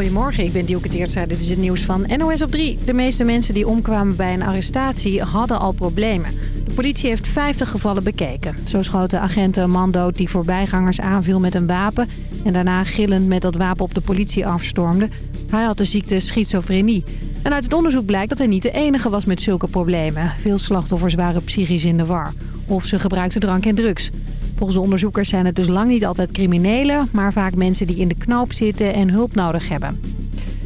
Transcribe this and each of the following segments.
Goedemorgen, ik ben Dielke. Dit is het nieuws van NOS op 3. De meeste mensen die omkwamen bij een arrestatie hadden al problemen. De politie heeft 50 gevallen bekeken. Zo schoten agenten een man dood die voorbijgangers aanviel met een wapen... en daarna gillend met dat wapen op de politie afstormde. Hij had de ziekte schizofrenie. En uit het onderzoek blijkt dat hij niet de enige was met zulke problemen. Veel slachtoffers waren psychisch in de war. Of ze gebruikten drank en drugs. Volgens de onderzoekers zijn het dus lang niet altijd criminelen... maar vaak mensen die in de knoop zitten en hulp nodig hebben.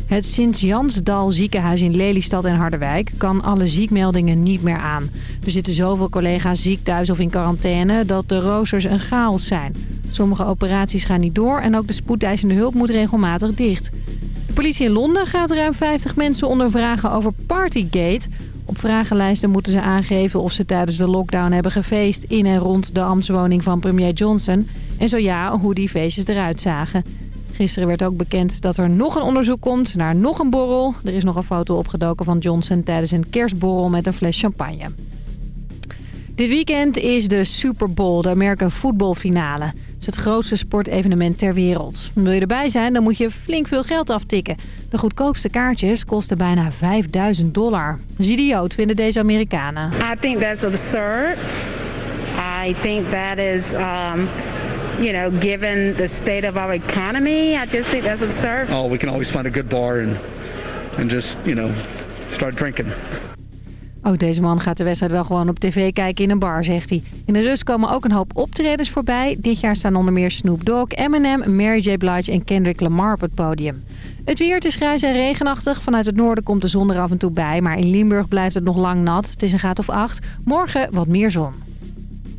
Het Sint-Jansdal ziekenhuis in Lelystad en Harderwijk kan alle ziekmeldingen niet meer aan. Er zitten zoveel collega's ziek thuis of in quarantaine dat de roosters een chaos zijn. Sommige operaties gaan niet door en ook de spoedeisende hulp moet regelmatig dicht. De politie in Londen gaat ruim 50 mensen ondervragen over Partygate... Op vragenlijsten moeten ze aangeven of ze tijdens de lockdown hebben gefeest in en rond de ambtswoning van premier Johnson. En zo ja, hoe die feestjes eruit zagen. Gisteren werd ook bekend dat er nog een onderzoek komt naar nog een borrel. Er is nog een foto opgedoken van Johnson tijdens een kerstborrel met een fles champagne. Dit weekend is de Super Bowl, de American voetbalfinale. Is het grootste sportevenement ter wereld. Wil je erbij zijn, dan moet je flink veel geld aftikken. De goedkoopste kaartjes kosten bijna 5000 dollar. Idioot vinden deze Amerikanen. I think that's absurd. I think that is, um, you know, given the state of our economy, I just think that's absurd. Oh, we can always find a good bar and, and just, you know, start drinking. Ook deze man gaat de wedstrijd wel gewoon op tv kijken in een bar, zegt hij. In de rust komen ook een hoop optredens voorbij. Dit jaar staan onder meer Snoop Dogg, Eminem, Mary J. Blige en Kendrick Lamar op het podium. Het weer, het is grijs en regenachtig. Vanuit het noorden komt de zon er af en toe bij. Maar in Limburg blijft het nog lang nat. Het is een graad of 8. Morgen wat meer zon.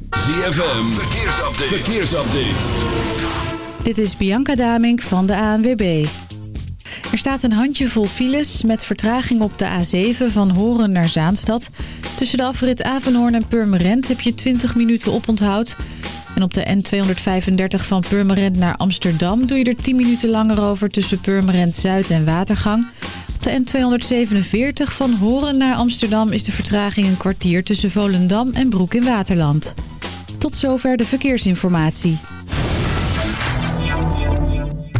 ZFM, verkeersupdate. verkeersupdate. Dit is Bianca Damink van de ANWB. Er staat een handjevol files met vertraging op de A7 van Horen naar Zaanstad. Tussen de afrit Avenhoorn en Purmerend heb je 20 minuten oponthoud. En op de N235 van Purmerend naar Amsterdam doe je er 10 minuten langer over tussen Purmerend Zuid en Watergang. Op de N247 van Horen naar Amsterdam is de vertraging een kwartier tussen Volendam en Broek in Waterland. Tot zover de verkeersinformatie.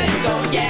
ain't gon' yeah.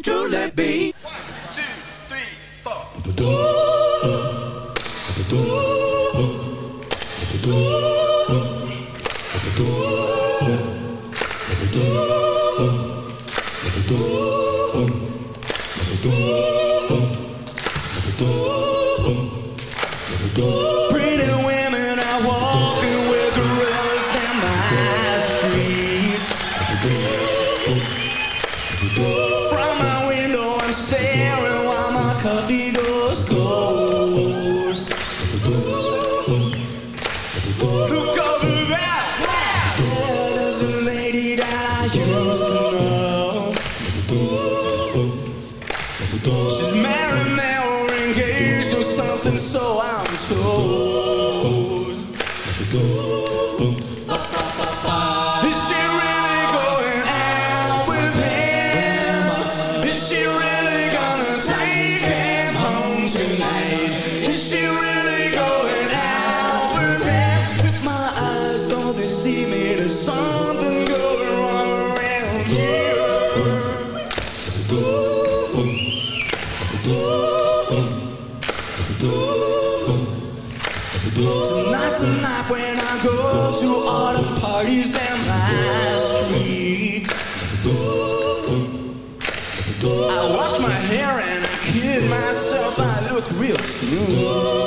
Ooh.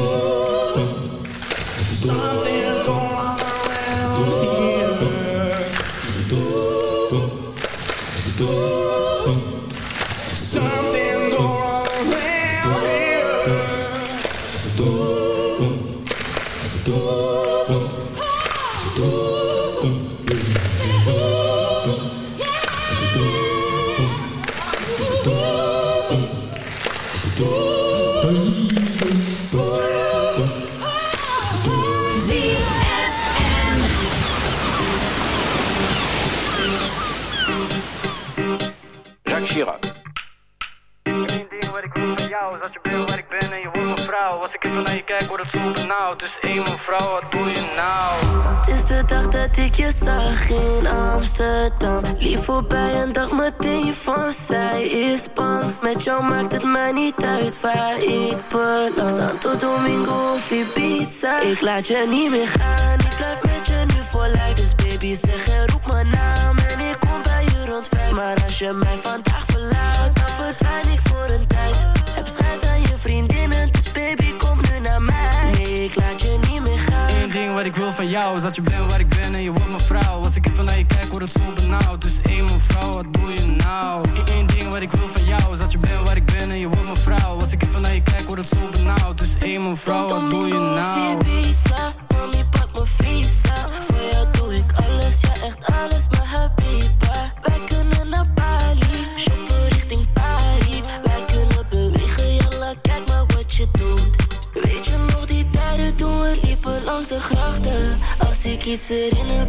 Ooh. domingo of Ibiza. Ik laat je niet meer gaan, ik blijf met je nu voor life, Dus baby zeg en roep mijn naam en ik kom bij je rond vijf. Maar als je mij vandaag verlaat, dan verdwijn ik voor een tijd. Heb schijt aan je vriendinnen, dus baby kom nu naar mij. Nee, ik laat je niet meer gaan. Eén ding wat ik wil van jou, is dat je bent waar ik ben en je wordt mijn vrouw. Als ik even naar je kijk, word het zo benauwd, dus één vrouw.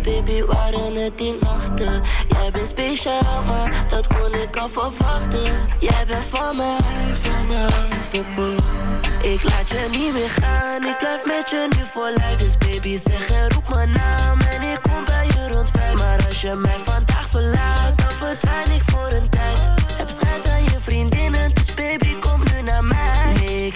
Baby, waren het die nachten. Jij bent speciaal, maar dat kon ik al verwachten. Jij bent van mij, van mij, van mij. Ik laat je niet meer gaan, ik blijf met je nu voor lijf. Dus baby zeg en roep mijn naam en ik kom bij je rond vijf. Maar als je mij vandaag verlaat, dan verdwijn ik voor een tijd. Heb schijt aan je vriendinnen,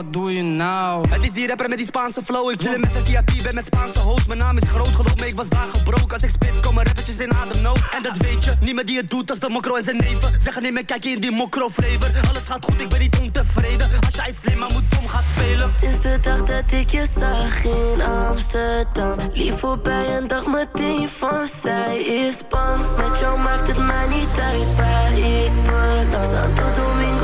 Wat doe je nou? Het is die rapper met die Spaanse flow. Ik chillen met een VIP, ben met Spaanse host. Mijn naam is groot, geloof me, ik was daar gebroken. Als ik spit, komen rappertjes in ademnood. En dat weet je, niemand die het doet als de mokro en zijn neven. Zeggen niet meer, kijk je in die mokro flavor. Alles gaat goed, ik ben niet ontevreden. Als jij slim, maar moet dom gaan spelen. Het is de dag dat ik je zag in Amsterdam Lief voorbij en dacht meteen van zij is bang Met jou maakt het mij niet uit waar ik beland Santo Domingo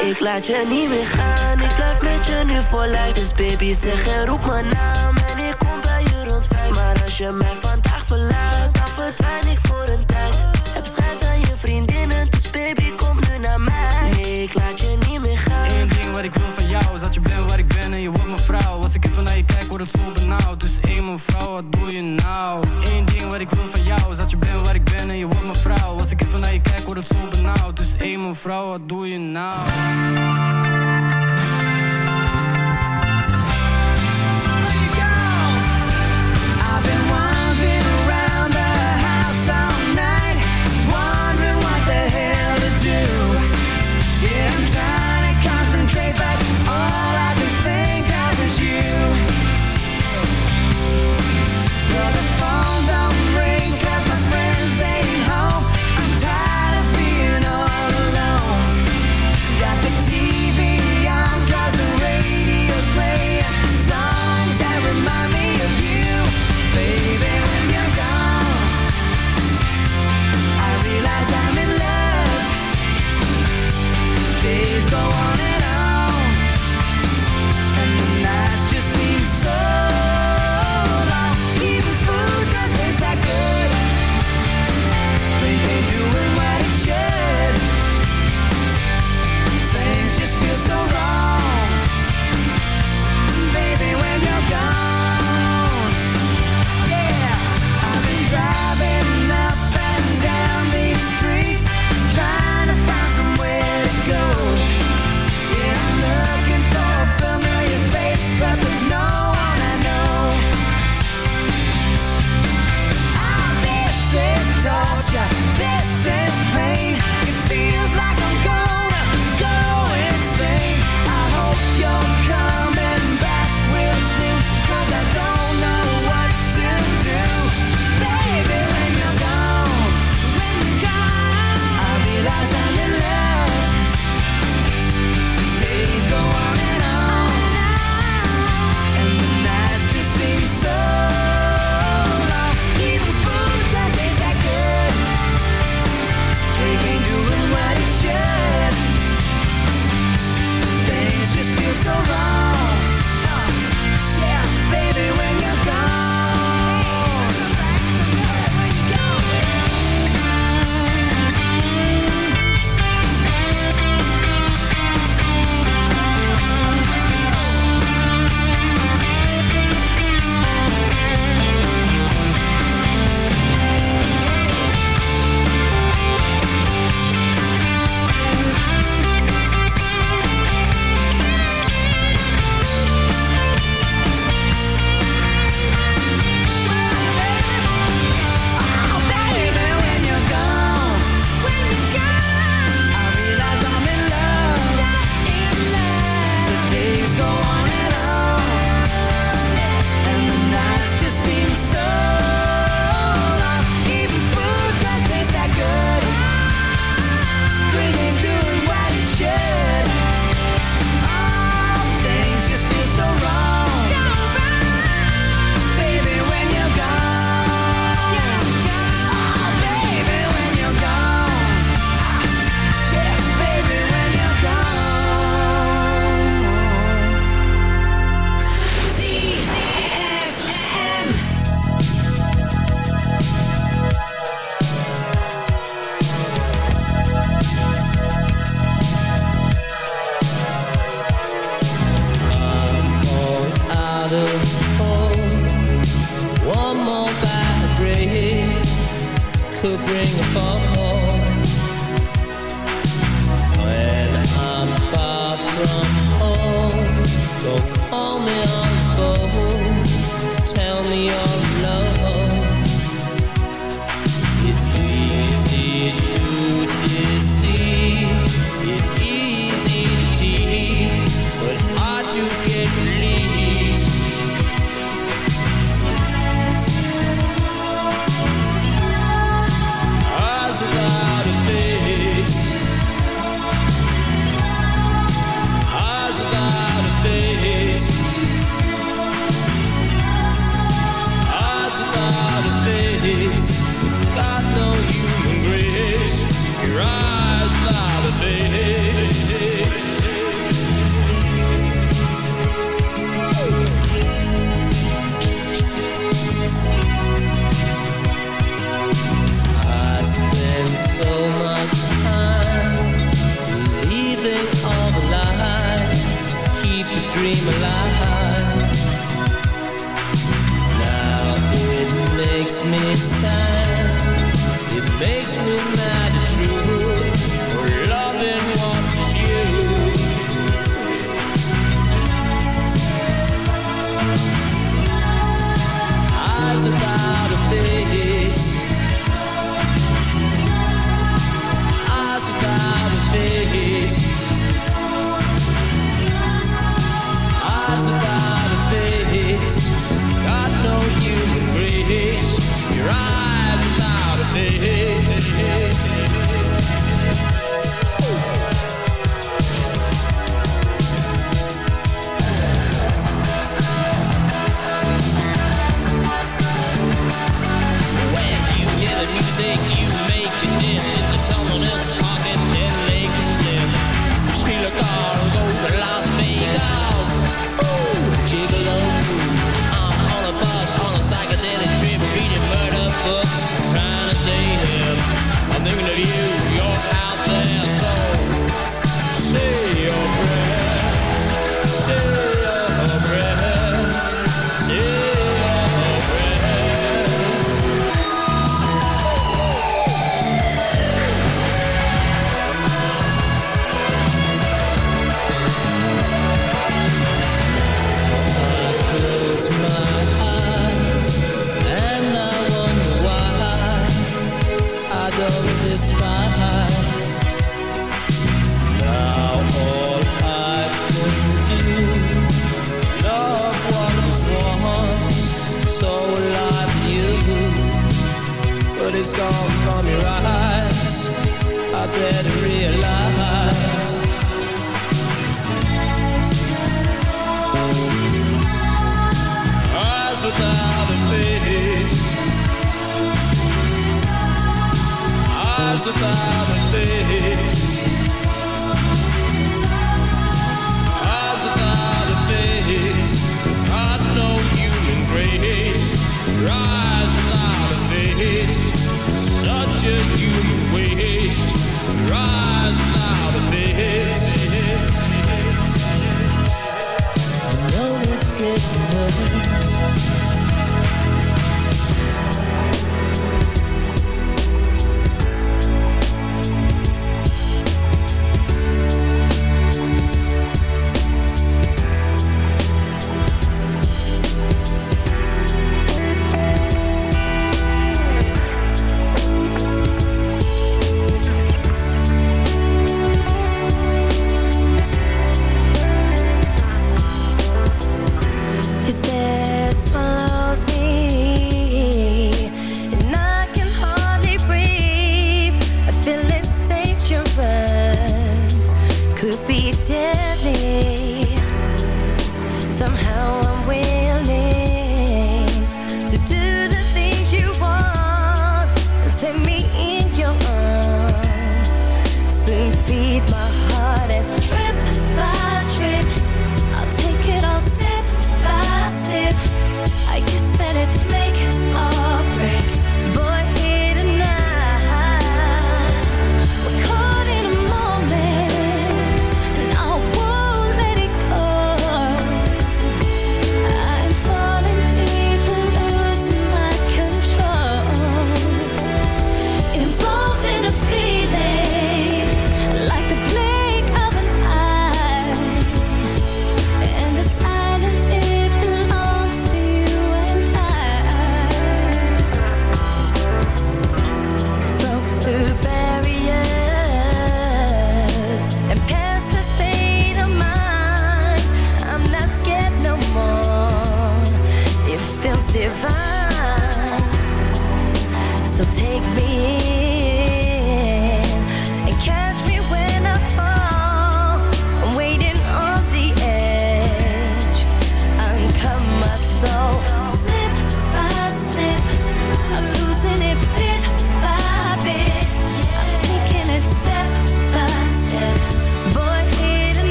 Ik laat je niet meer gaan, ik blijf met je nu voor lijf. Dus baby zeg en roep mijn naam. En ik kom bij je rond vijf. Maar als je mij vandaag verlaat, dan verdwijn ik Dus één mijn vrouw,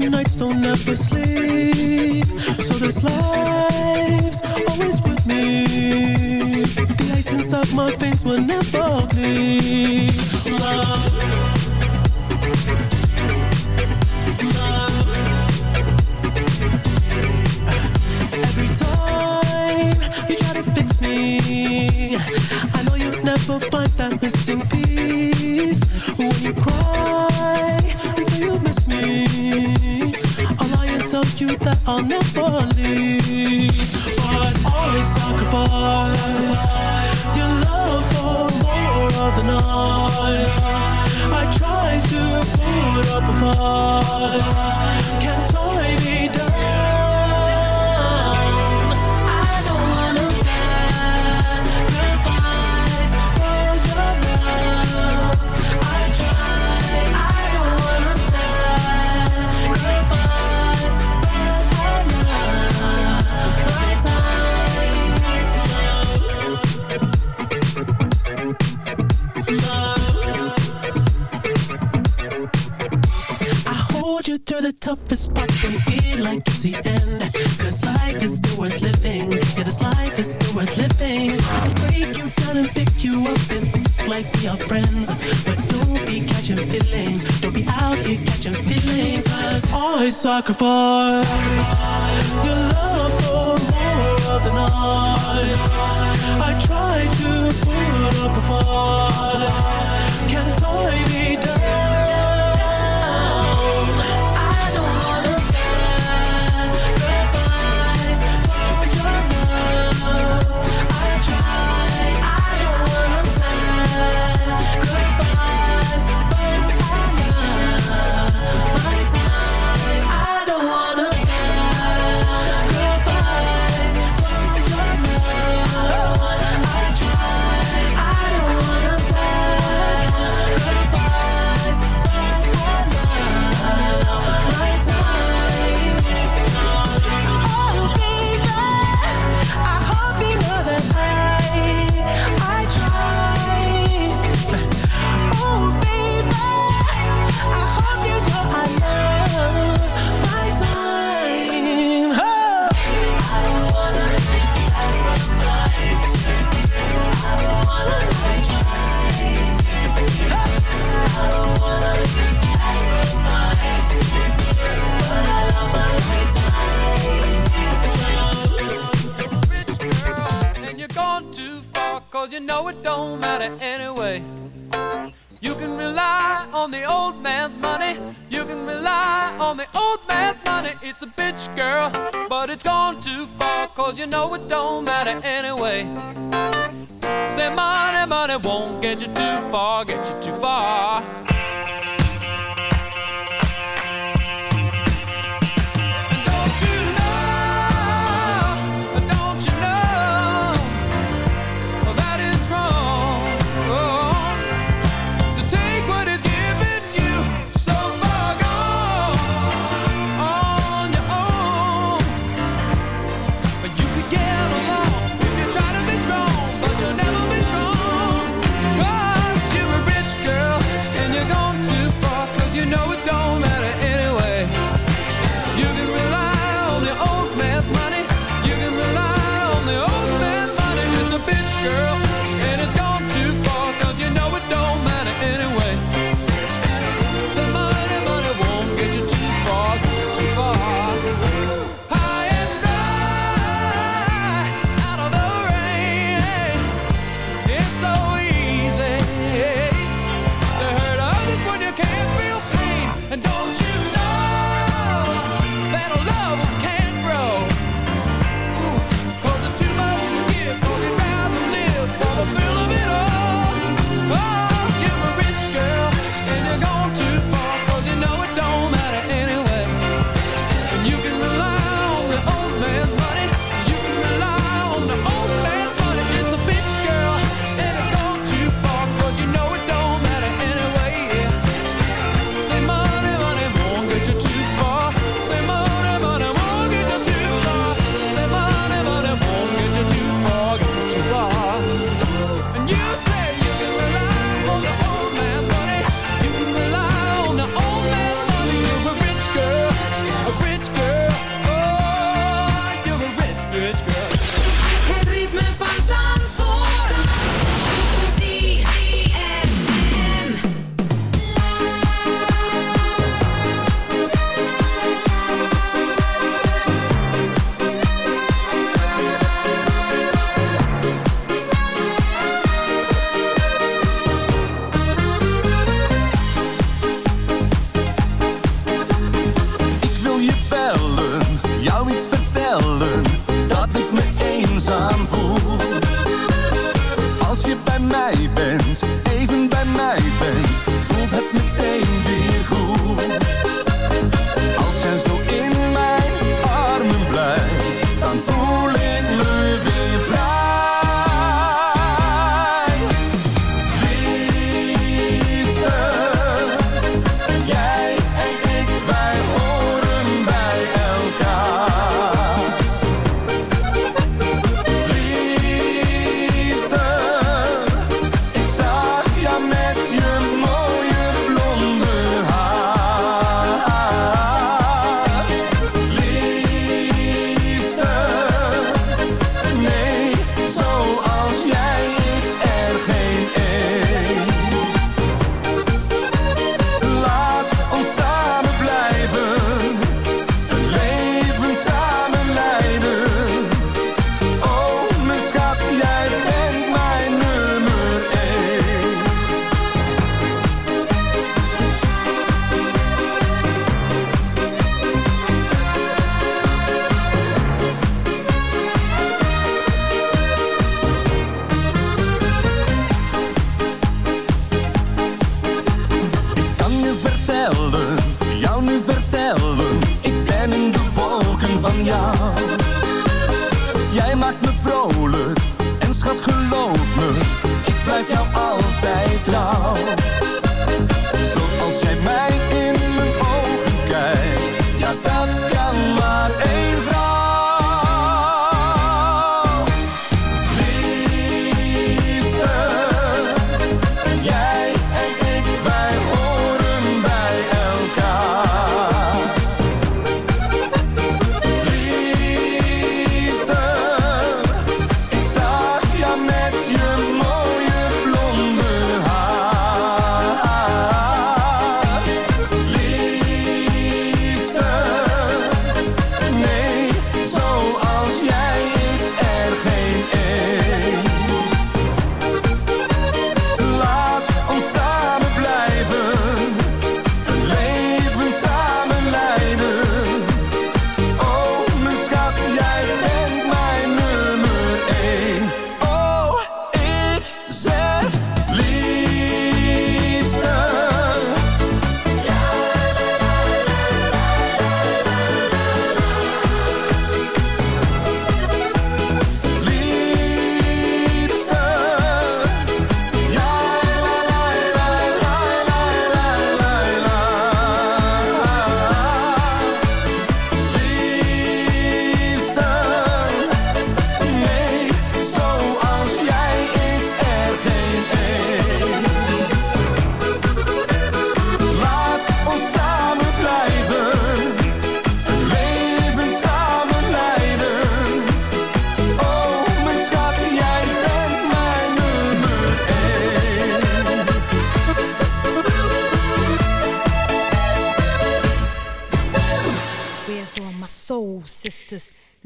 the nights don't ever sleep. So this life's always with me. The ice inside my veins will never bleed. Love. Love. Every time you try to fix me, I know you'll never find that missing piece. But always sacrifice your love for more of the night. I try to put up a fight, can't tie me down. Toughest when you feel like it's the end. Cause life is still worth living. Yeah, this life is still worth living. I can break you down and pick you up and think like we are friends. But don't be catching feelings. Don't be out here catching feelings. Cause I sacrifice your love for more of the night. I try to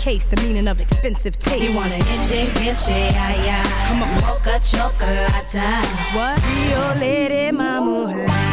case, the meaning of expensive taste. You want an inche, inche, ay, ay. Come on, mocha chocolata. What? Rio Lady Mamula.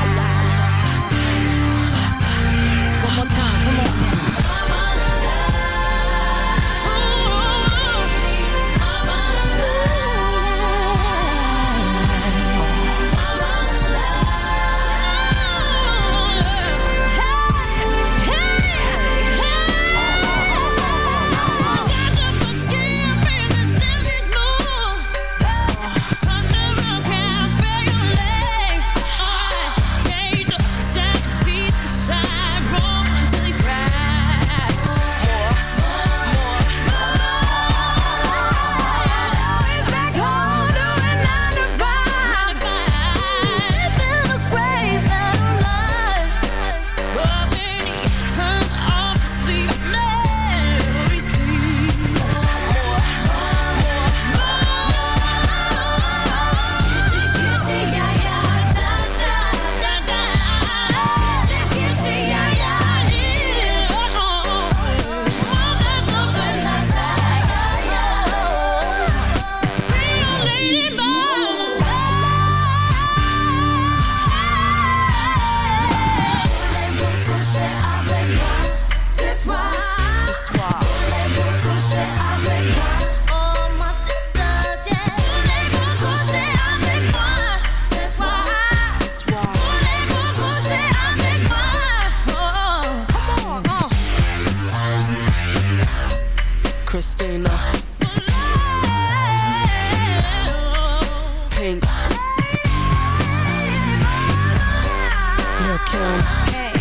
tune. Hey,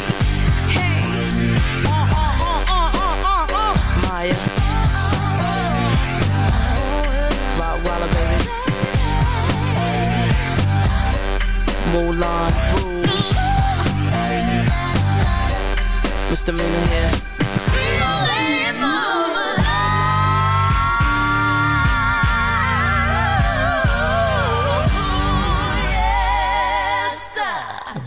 hey. Maya. Baby. Rouge. Mr. Mina here.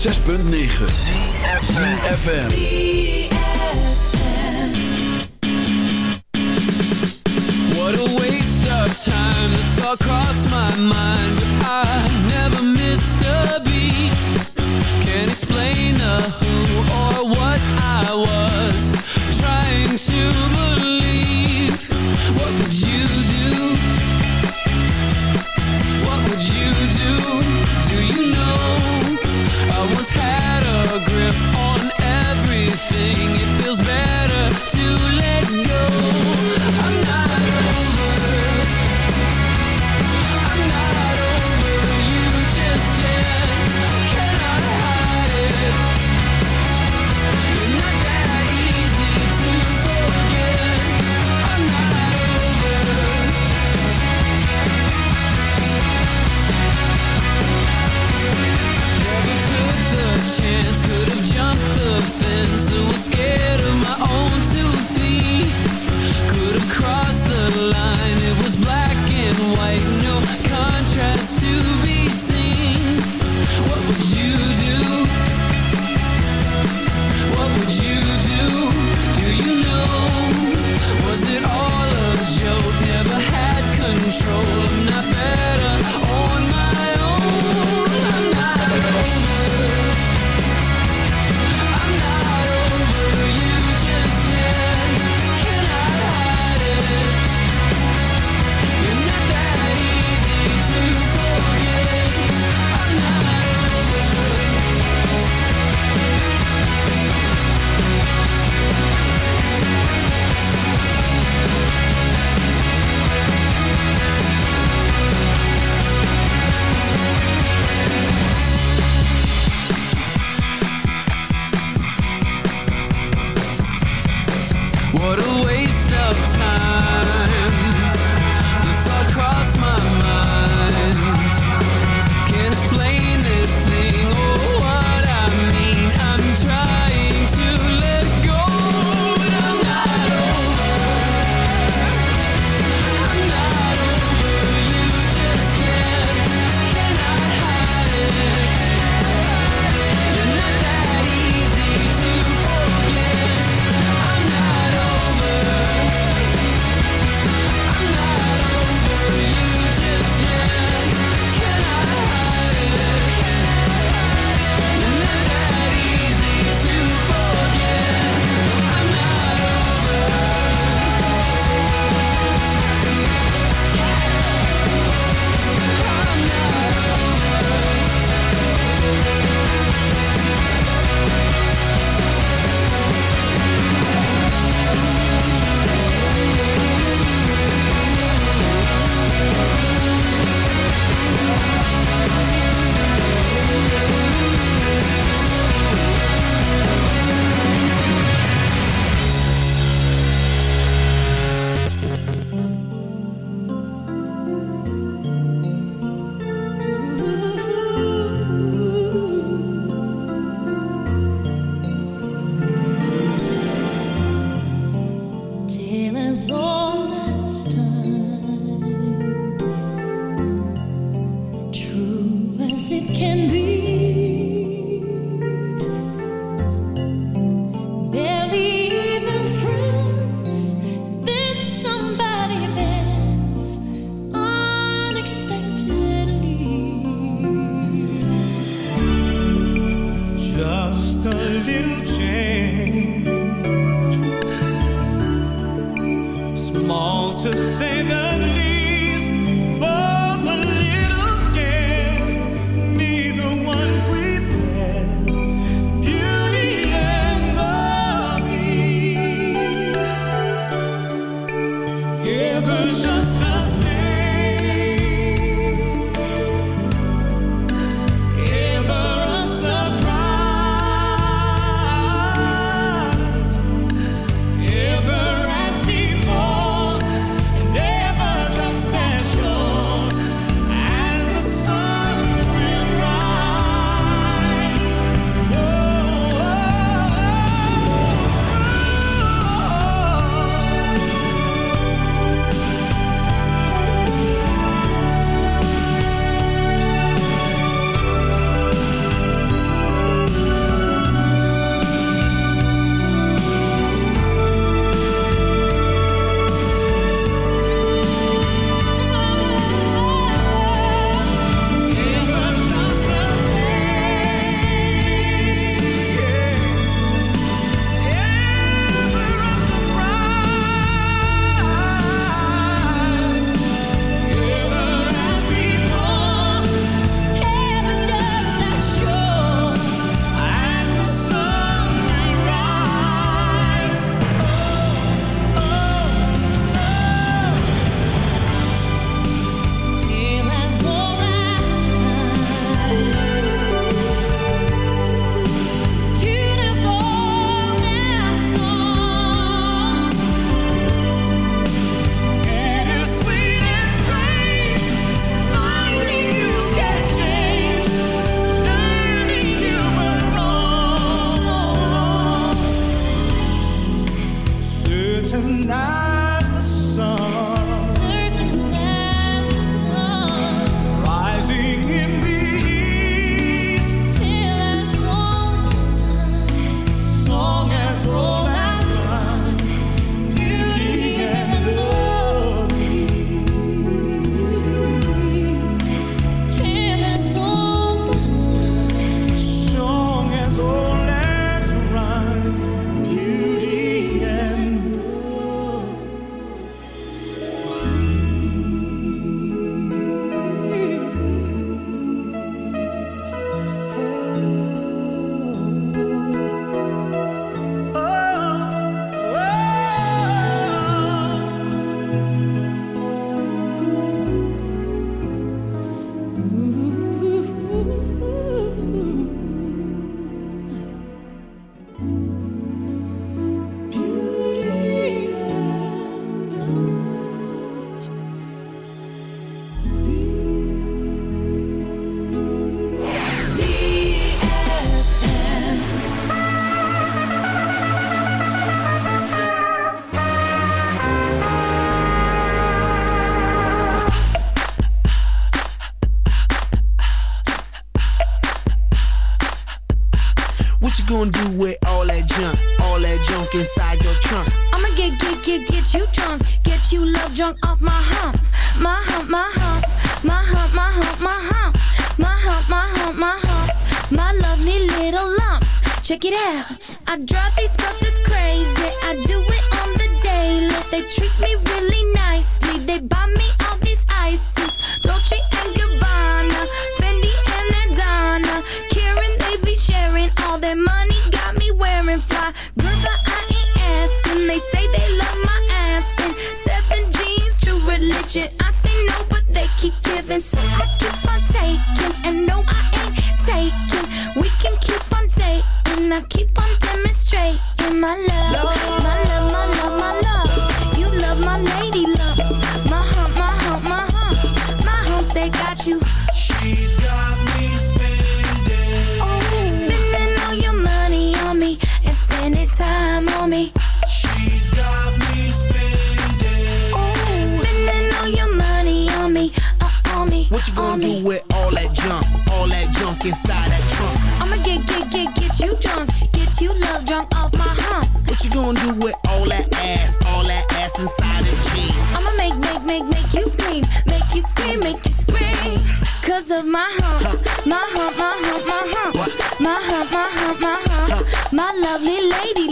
106.9 ZFM.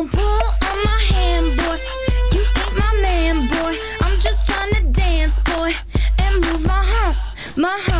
Don't pull on my hand, boy. You ain't my man, boy. I'm just trying to dance, boy, and move my heart, my heart.